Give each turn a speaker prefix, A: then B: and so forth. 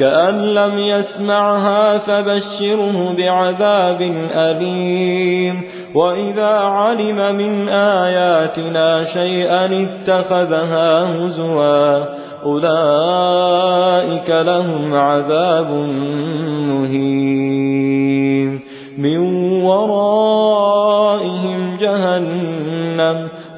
A: كأن لم يسمعها فبشره بعذاب أليم. وإذا علم من آياتنا شيئا اتخذها هزوا أولئك لهم عذاب مهين.